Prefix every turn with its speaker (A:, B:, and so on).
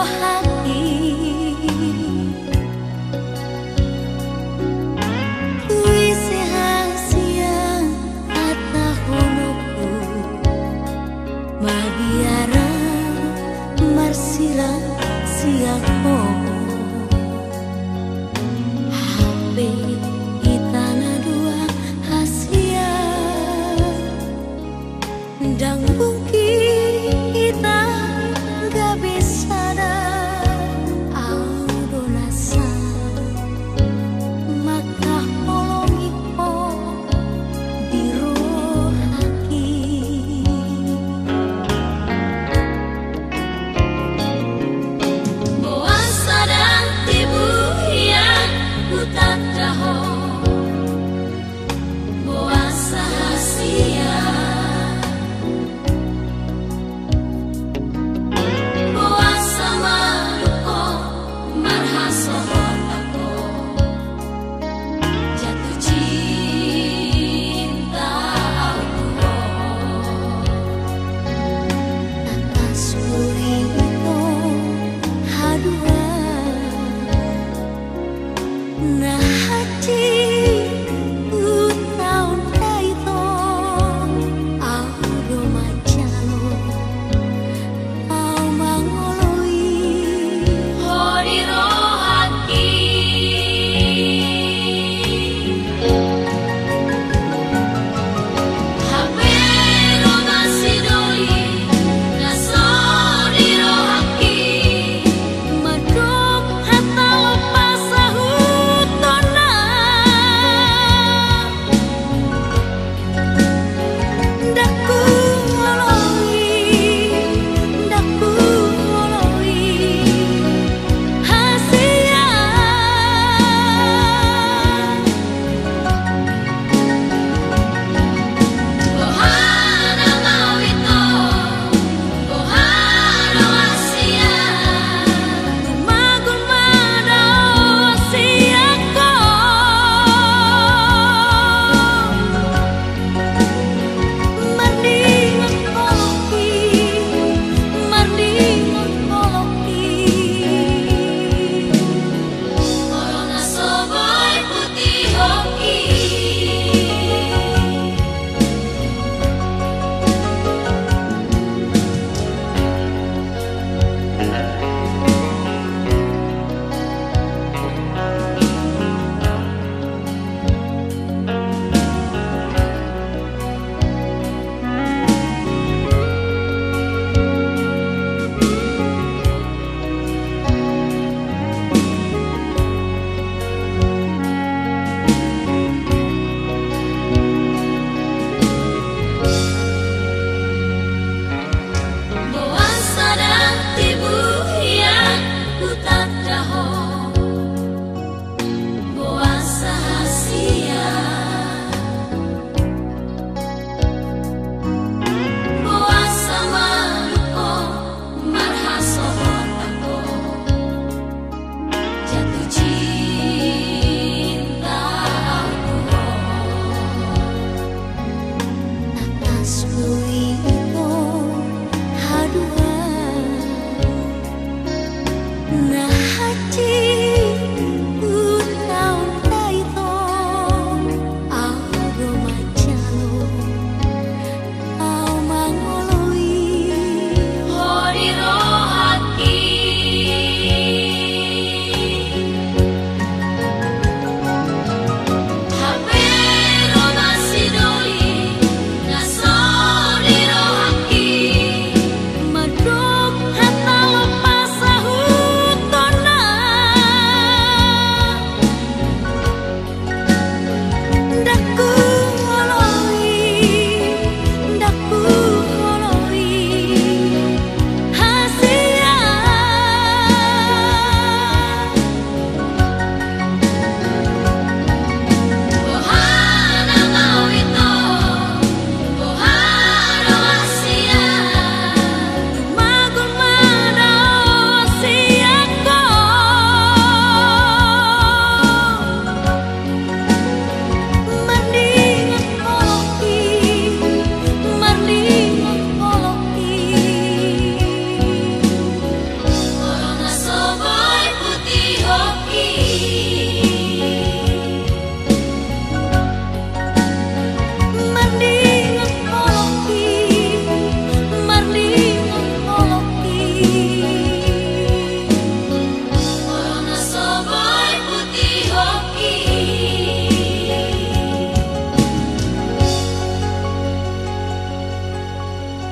A: 我还